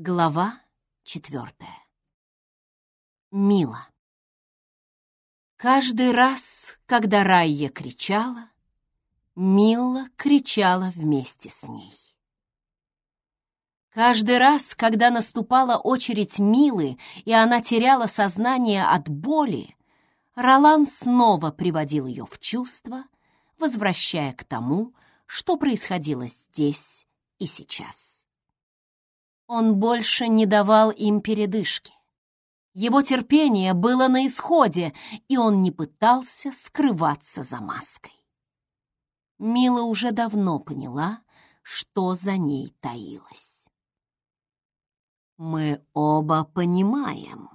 Глава четвертая. Мила. Каждый раз, когда Райя кричала, Мила кричала вместе с ней. Каждый раз, когда наступала очередь Милы, и она теряла сознание от боли, Ролан снова приводил ее в чувство, возвращая к тому, что происходило здесь и сейчас. Он больше не давал им передышки. Его терпение было на исходе, и он не пытался скрываться за маской. Мила уже давно поняла, что за ней таилось. «Мы оба понимаем,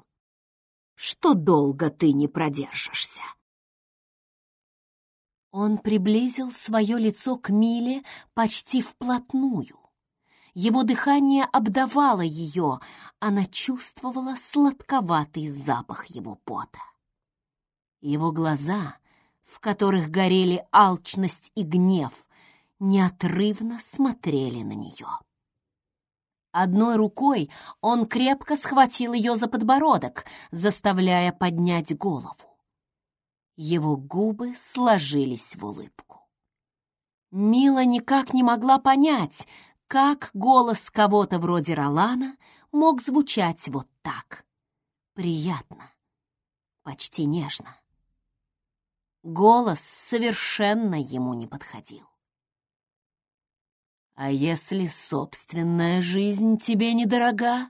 что долго ты не продержишься». Он приблизил свое лицо к Миле почти вплотную, его дыхание обдавало ее, она чувствовала сладковатый запах его пота. Его глаза, в которых горели алчность и гнев, неотрывно смотрели на нее. Одной рукой он крепко схватил ее за подбородок, заставляя поднять голову. Его губы сложились в улыбку. Мила никак не могла понять, как голос кого-то вроде Ролана мог звучать вот так. Приятно, почти нежно. Голос совершенно ему не подходил. А если собственная жизнь тебе недорога,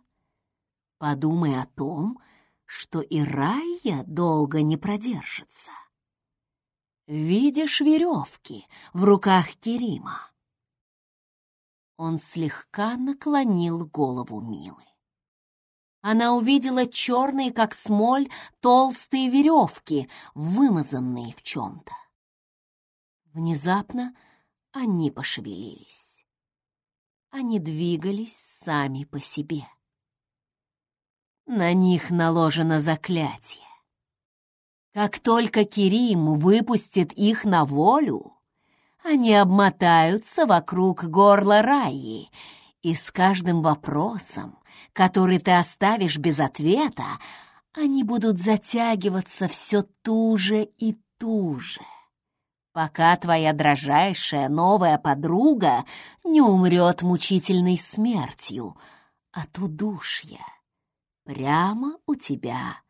подумай о том, что и Райя долго не продержится. Видишь веревки в руках Керима? Он слегка наклонил голову Милы. Она увидела черные, как смоль, толстые веревки, вымазанные в чем-то. Внезапно они пошевелились. Они двигались сами по себе. На них наложено заклятие. Как только Керим выпустит их на волю, они обмотаются вокруг горла Раи, и с каждым вопросом, который ты оставишь без ответа, они будут затягиваться все туже и туже, пока твоя дрожайшая новая подруга не умрет мучительной смертью от удушья прямо у тебя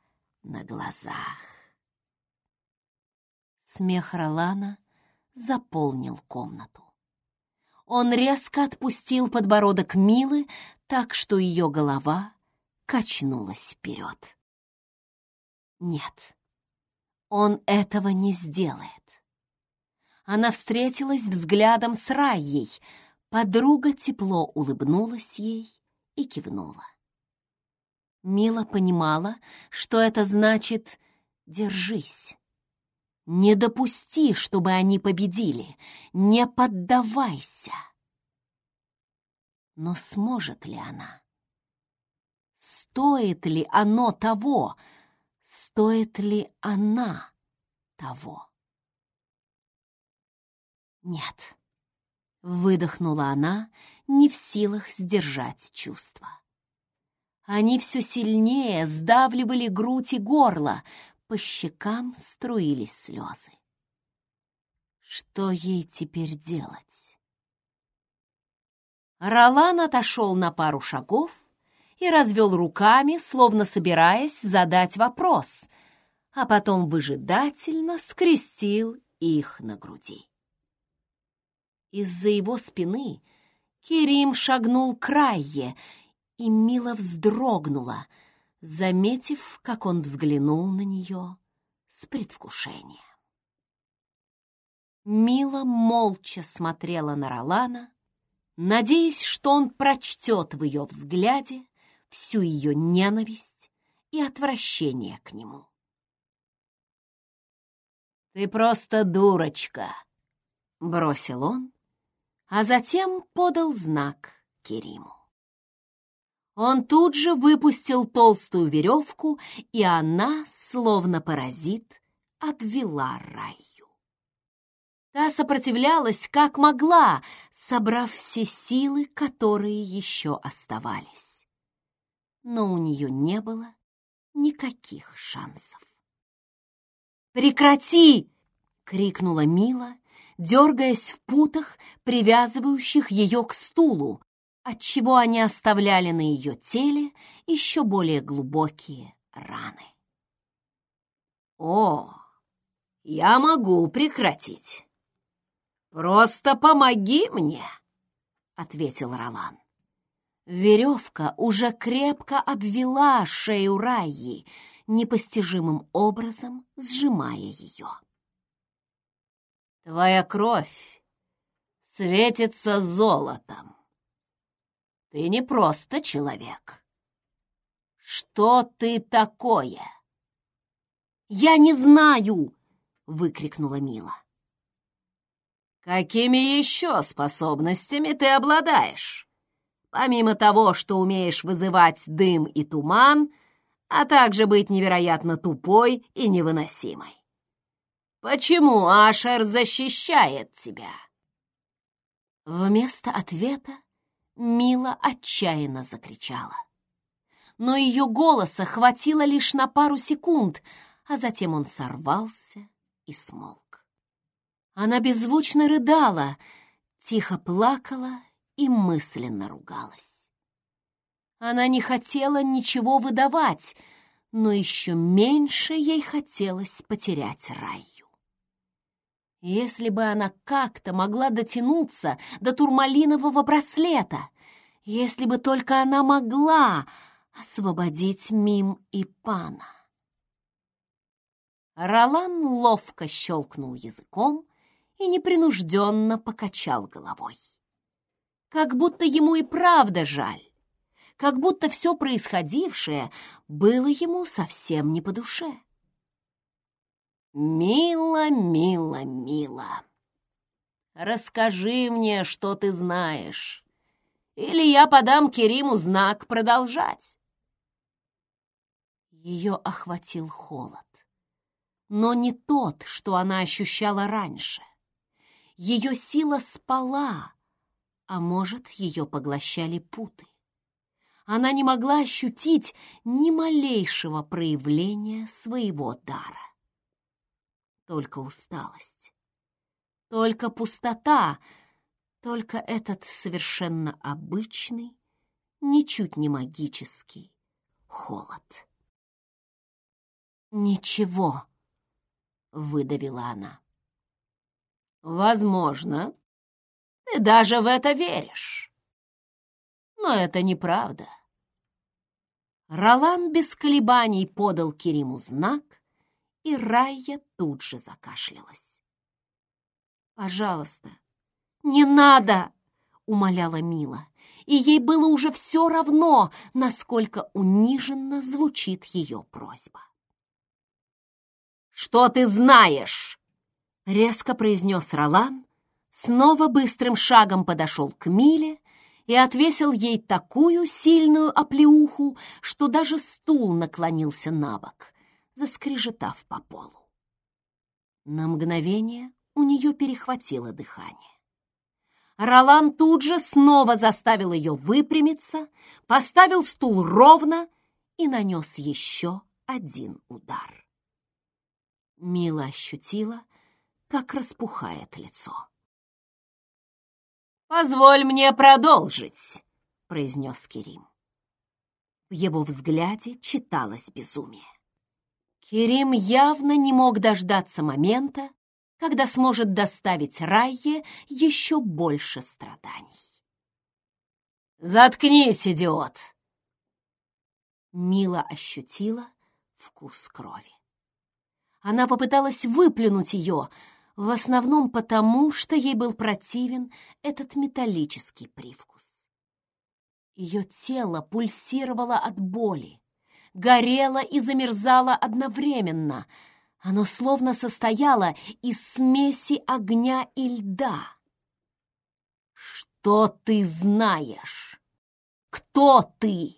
на глазах. Смех Ролана заполнил комнату. Он резко отпустил подбородок Милы, так что ее голова качнулась вперед. Нет, он этого не сделает. Она встретилась взглядом с Райей. Подруга тепло улыбнулась ей и кивнула. Мила понимала, что это значит «держись». Не допусти, чтобы они победили. Не поддавайся. Но сможет ли она? Стоит ли оно того? Стоит ли она того? Нет. Выдохнула она, не в силах сдержать чувства. Они все сильнее сдавливали грудь и горло, по щекам струились слезы. Что ей теперь делать? Ролан отошел на пару шагов и развел руками, словно собираясь задать вопрос, а потом выжидательно скрестил их на груди. Из-за его спины Керим шагнул к Райе, и Мила вздрогнула — заметив, как он взглянул на нее с предвкушением. Мила молча смотрела на Ролана, надеясь, что он прочтет в ее взгляде всю ее ненависть и отвращение к нему. «Ты просто дурочка!» — бросил он, а затем подал знак Кериму. Он тут же выпустил толстую веревку, и она, словно паразит, обвела Раю. Та сопротивлялась как могла, собрав все силы, которые еще оставались. но у нее не было никаких шансов. «Прекрати!» — крикнула Мила, дергаясь в путах, привязывающих ее к стулу, отчего они оставляли на ее теле еще более глубокие раны. «О, я могу прекратить. Просто помоги мне!» — ответил Ролан. Веревка уже крепко обвела шею Райи, непостижимым образом сжимая ее. «Твоя кровь светится золотом. Ты не просто человек. Что ты такое?» «Я не знаю!» — выкрикнула Мила. «Какими еще способностями ты обладаешь?» Помимо того, что умеешь вызывать дым и туман, а также быть невероятно тупой и невыносимой. Почему Ашер защищает тебя?» Вместо ответа Мила отчаянно закричала. Но ее голоса хватило лишь на пару секунд, а затем он сорвался и смолк. Она беззвучно рыдала, тихо плакала и мысленно ругалась. Она не хотела ничего выдавать, но еще меньше ей хотелось потерять Раю. Если бы она как-то могла дотянуться до турмалинового браслета, если бы только она могла освободить Мим и Пана. Ролан ловко щелкнул языком и непринужденно покачал головой. Как будто ему и правда жаль. Как будто все происходившее было ему совсем не по душе. «Мило, мило, мило, расскажи мне, что ты знаешь, или я подам Кериму знак продолжать». Ее охватил холод, но не тот, что она ощущала раньше. Ее сила спала, а может, ее поглощали путы. Она не могла ощутить ни малейшего проявления своего дара. Только усталость, только пустота, только этот совершенно обычный, ничуть не магический холод. «Ничего», — выдавила она. «Возможно, ты даже в это веришь. Но это неправда. Ролан без колебаний подал Кериму знак, и Райя тут же закашлялась. «Пожалуйста, не надо!» — умоляла Мила, и ей было уже все равно, насколько униженно звучит ее просьба. «Что ты знаешь?» — резко произнес Ролан, снова быстрым шагом подошел к Миле и отвесил ей такую сильную оплеуху, что даже стул наклонился на бок, заскрежетав по полу. На мгновение у нее перехватило дыхание. Ролан тут же снова заставил ее выпрямиться, поставил стул ровно и нанес еще один удар. Мила ощутила, как распухает лицо. «Позволь мне продолжить», — произнес Керим. В его взгляде читалось безумие. Керим явно не мог дождаться момента, когда сможет доставить Райе еще больше страданий. «Заткнись, идиот!» Мила ощутила вкус крови. Она попыталась выплюнуть ее, в основном потому, что ей был противен этот металлический привкус. Ее тело пульсировало от боли, горело и замерзало одновременно. Оно словно состояло из смеси огня и льда. «Что ты знаешь? Кто ты?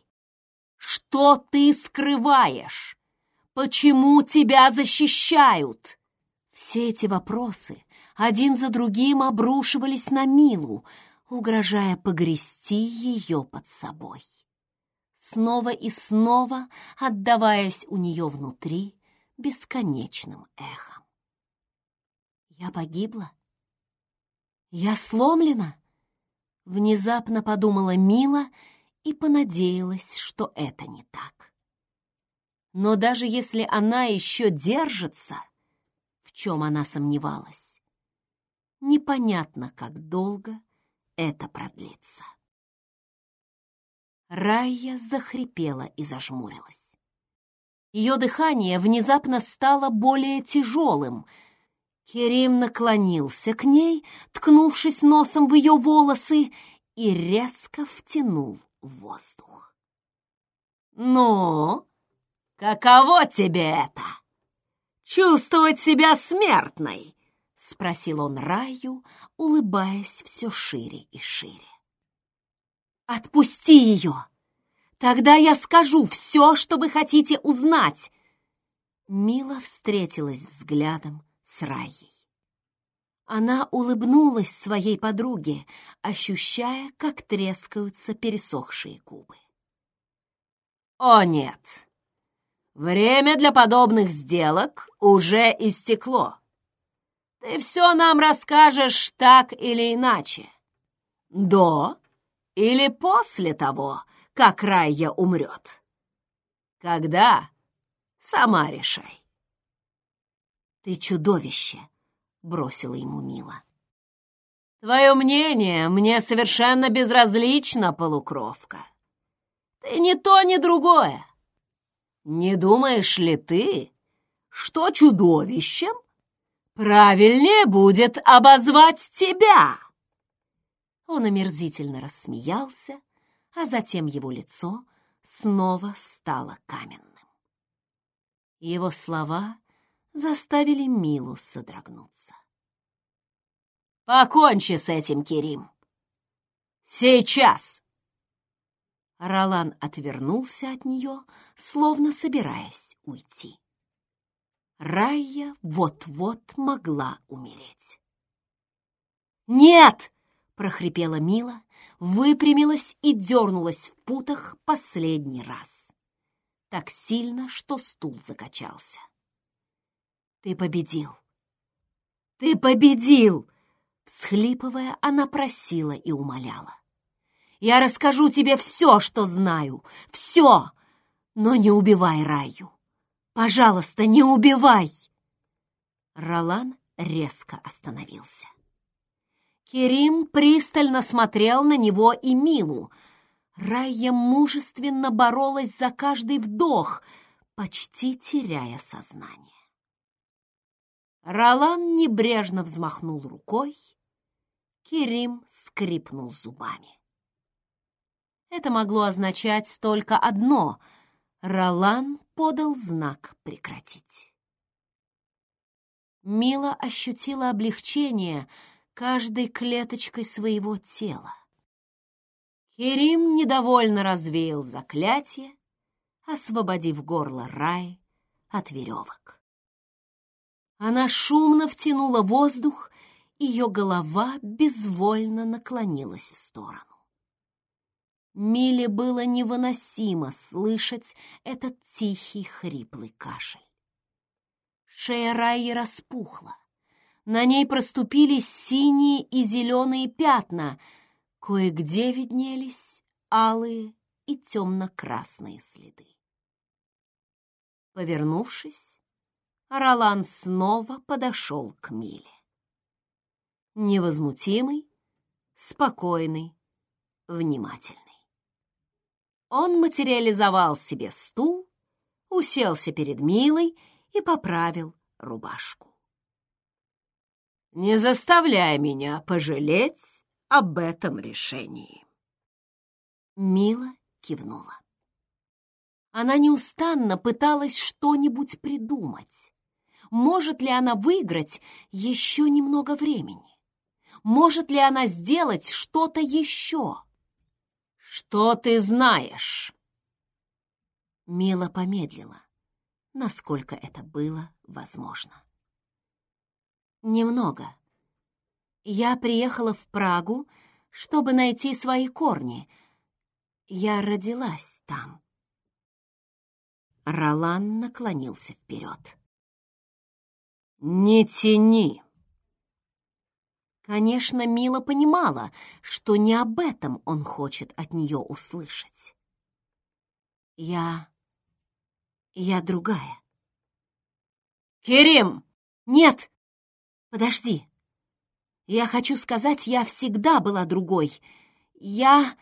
Что ты скрываешь? Почему тебя защищают?» Все эти вопросы один за другим обрушивались на Милу, угрожая погрести ее под собой. Снова и снова отдаваясь у нее внутри бесконечным эхом. Я погибла? Я сломлена? Внезапно подумала Мила и понадеялась, что это не так. Но даже если она еще держится, в чем она сомневалась, непонятно, как долго это продлится. Райя захрипела и зажмурилась. Ее дыхание внезапно стало более тяжелым. Керим наклонился к ней, ткнувшись носом в ее волосы, и резко втянул воздух. «Ну, каково тебе это? Чувствовать себя смертной?» — спросил он Раю, улыбаясь все шире и шире. «Отпусти ее! Тогда я скажу все, что вы хотите узнать!» Мила встретилась взглядом с Раей. Она улыбнулась своей подруге, ощущая, как трескаются пересохшие губы. «О, нет! Время для подобных сделок уже истекло. Ты все нам расскажешь так или иначе. До или после того, как Райя умрет? Когда? Сама решай. Ты чудовище, бросила ему Мила. Твое мнение мне совершенно безразлично, полукровка. Ты ни то, ни другое. Не думаешь ли ты, что чудовищем правильнее будет обозвать тебя? Он омерзительно рассмеялся, а затем его лицо снова стало каменным. Его слова заставили Милу содрогнуться. «Покончи с этим, Керим! Сейчас!» Ролан отвернулся от нее, словно собираясь уйти. Райя вот-вот могла умереть. «Нет!» — прохрипела Мила, выпрямилась и дернулась в путах последний раз. Так сильно, что стул закачался. «Ты победил! Ты победил!» Всхлипывая, она просила и умоляла. «Я расскажу тебе все, что знаю, все, но не убивай Раю! Пожалуйста, не убивай!» Ролан резко остановился. Керим пристально смотрел на него и Милу. Райя мужественно боролась за каждый вдох, почти теряя сознание. Ролан небрежно взмахнул рукой. Керим скрипнул зубами. Это могло означать только одно — Ролан подал знак прекратить. Мила ощутила облегчение — каждой клеточкой своего тела. Керим недовольно развеял заклятие, освободив горло Рай от веревок. Она шумно втянула воздух, ее голова безвольно наклонилась в сторону. Миле было невыносимо слышать этот тихий хриплый кашель. Шея Раи распухла. На ней проступили синие и зеленые пятна, кое-где виднелись алые и темно-красные следы. Повернувшись, Ролан снова подошел к Миле. Невозмутимый, спокойный, внимательный. Он материализовал себе стул, уселся перед Милой и поправил рубашку. Не заставляй меня пожалеть об этом решении. Мила кивнула. Она неустанно пыталась что-нибудь придумать. Может ли она выиграть еще немного времени? Может ли она сделать что-то еще? Что ты знаешь? Мила помедлила, насколько это было возможно. Немного. Я приехала в Прагу, чтобы найти свои корни. Я родилась там. Ролан наклонился вперед. «Не тяни!» Конечно, Мила понимала, что не об этом он хочет от нее услышать. «Я... я другая». «Керим!» «Нет! Подожди! Я хочу сказать, я всегда была другой. Я...»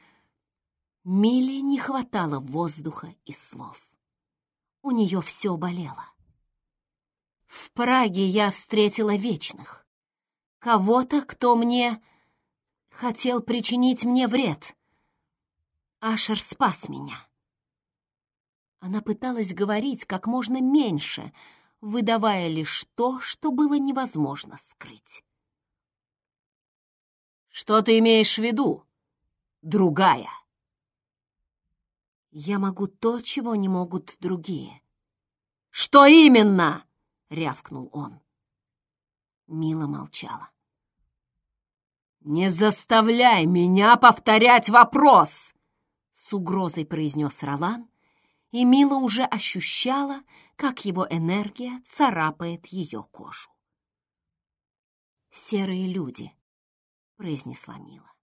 Миле не хватало воздуха и слов. У нее все болело. В Праге я встретила вечных. Кого-то, кто мне хотел причинить мне вред. Ашер спас меня. Она пыталась говорить как можно меньше, выдавая лишь то, что было невозможно скрыть. «Что ты имеешь в виду, другая?» «Я могу то, чего не могут другие». «Что именно?» — рявкнул он. Мила молчала. «Не заставляй меня повторять вопрос!» С угрозой произнес Ролан, и Мила уже ощущала, как его энергия царапает ее кожу. «Серые люди», — произнесла Мила.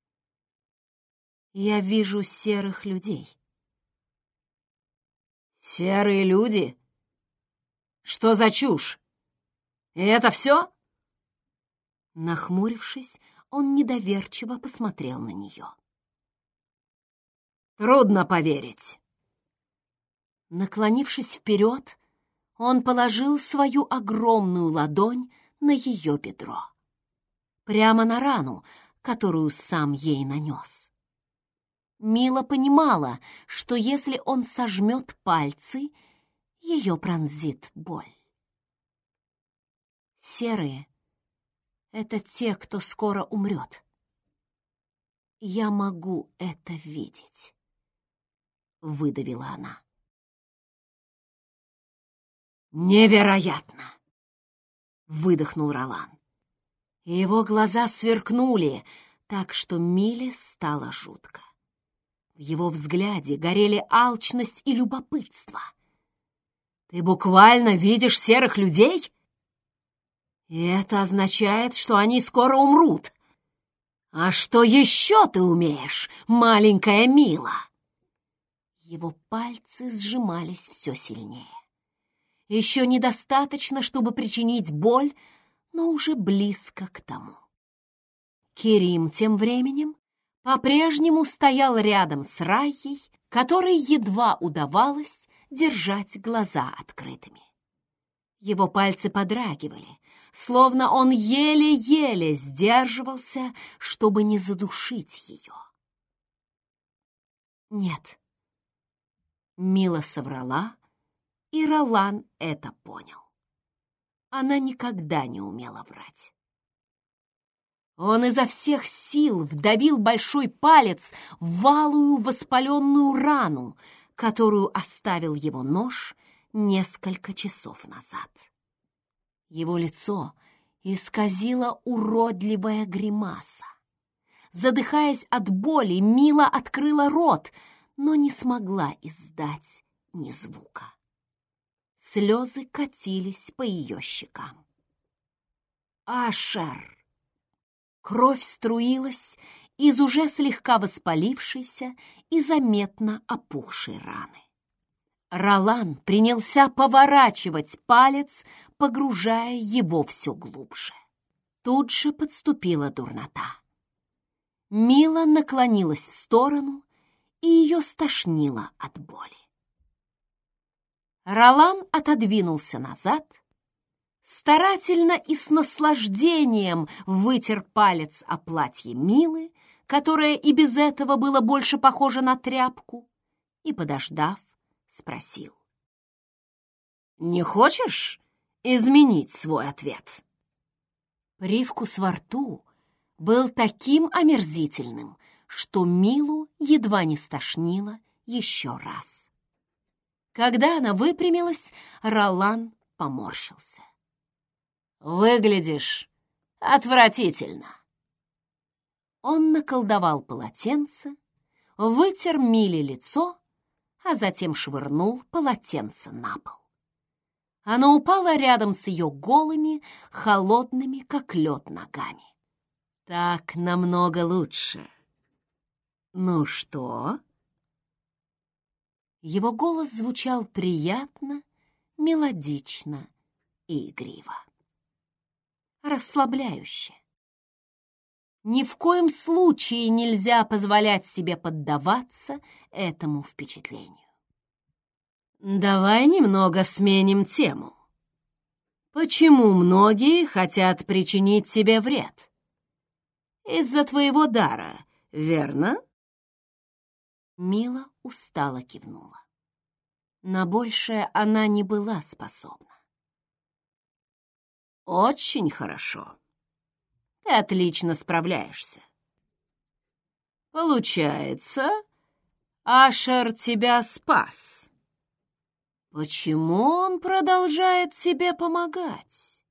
«Я вижу серых людей». «Серые люди? Что за чушь? И это все?» Нахмурившись, он недоверчиво посмотрел на нее. «Трудно поверить». Наклонившись вперед, он положил свою огромную ладонь на ее бедро. Прямо на рану, которую сам ей нанес. Мила понимала, что если он сожмет пальцы, ее пронзит боль. Серые это те, кто скоро умрет. Я могу это видеть, — выдавила она. Невероятно! — выдохнул Ролан. Его глаза сверкнули, так что Миле стало жутко. В его взгляде горели алчность и любопытство. «Ты буквально видишь серых людей?» И это означает, что они скоро умрут. А что еще ты умеешь, маленькая Мила? Его пальцы сжимались все сильнее. Еще недостаточно, чтобы причинить боль, но уже близко к тому. Керим тем временем по-прежнему стоял рядом с Райей, которой едва удавалось держать глаза открытыми. Его пальцы подрагивали, словно он еле-еле сдерживался, чтобы не задушить ее. Нет. Мила соврала, и Ролан это понял. Она никогда не умела врать. Он изо всех сил вдавил большой палец в валую воспаленную рану, которую оставил его нож несколько часов назад. Его лицо исказило уродливая гримаса. Задыхаясь от боли, Мила открыла рот, но не смогла издать ни звука. Слезы катились по ее щекам. «Ашер!» Кровь струилась из уже слегка воспалившейся и заметно опухшей раны. Ролан принялся поворачивать палец, погружая его все глубже. Тут же подступила дурнота. Мила наклонилась в сторону, и ее стошнило от боли. Ролан отодвинулся назад, старательно и с наслаждением вытер палец о платье Милы, которое и без этого было больше похоже на тряпку, и, подождав, спросил. «Не хочешь изменить свой ответ?» Привкус во рту был таким омерзительным, что Милу едва не стошнило еще раз. Когда она выпрямилась, Ролан поморщился. «Выглядишь отвратительно!» Он наколдовал полотенце, вытер Миле лицо, а затем швырнул полотенце на пол. Оно упало рядом с ее голыми, холодными, как лед, ногами. Так намного лучше. Ну что? Его голос звучал приятно, мелодично и игриво. Расслабляюще. Ни в коем случае нельзя позволять себе поддаваться этому впечатлению. Давай немного сменим тему. Почему многие хотят причинить тебе вред? Из-за твоего дара, верно? Мила устало кивнула. На большее она не была способна. Очень хорошо. Ты отлично справляешься. Получается, Ашер тебя спас. Почему он продолжает тебе помогать?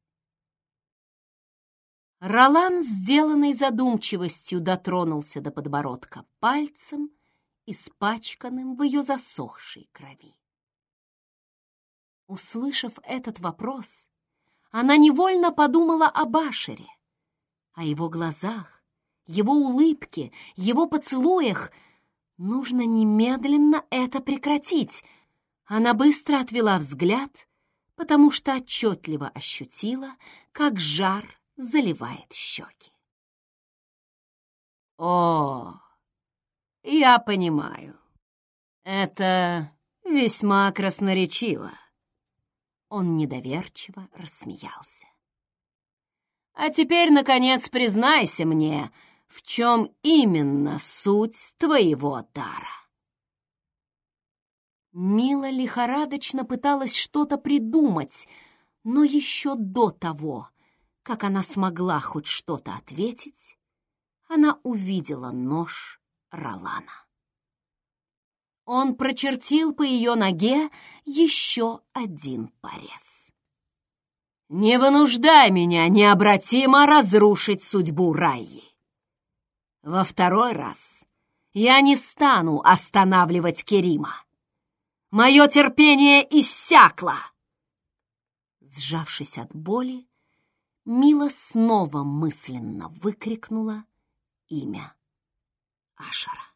Ролан, сделанный задумчивостью, дотронулся до подбородка пальцем, испачканным в ее засохшей крови. Услышав этот вопрос, она невольно подумала о Башере, о его глазах, его улыбке, его поцелуях. Нужно немедленно это прекратить — она быстро отвела взгляд, потому что отчетливо ощутила, как жар заливает щеки. «О, я понимаю. Это весьма красноречиво». Он недоверчиво рассмеялся. «А теперь, наконец, признайся мне, в чем именно суть твоего дара?» Мила лихорадочно пыталась что-то придумать, но еще до того, как она смогла хоть что-то ответить, она увидела нож Ролана. Он прочертил по ее ноге еще один порез. «Не вынуждай меня необратимо разрушить судьбу Райи. Во второй раз я не стану останавливать Керима. Мое терпение иссякло!» Сжавшись от боли, Мила снова мысленно выкрикнула имя Ашара.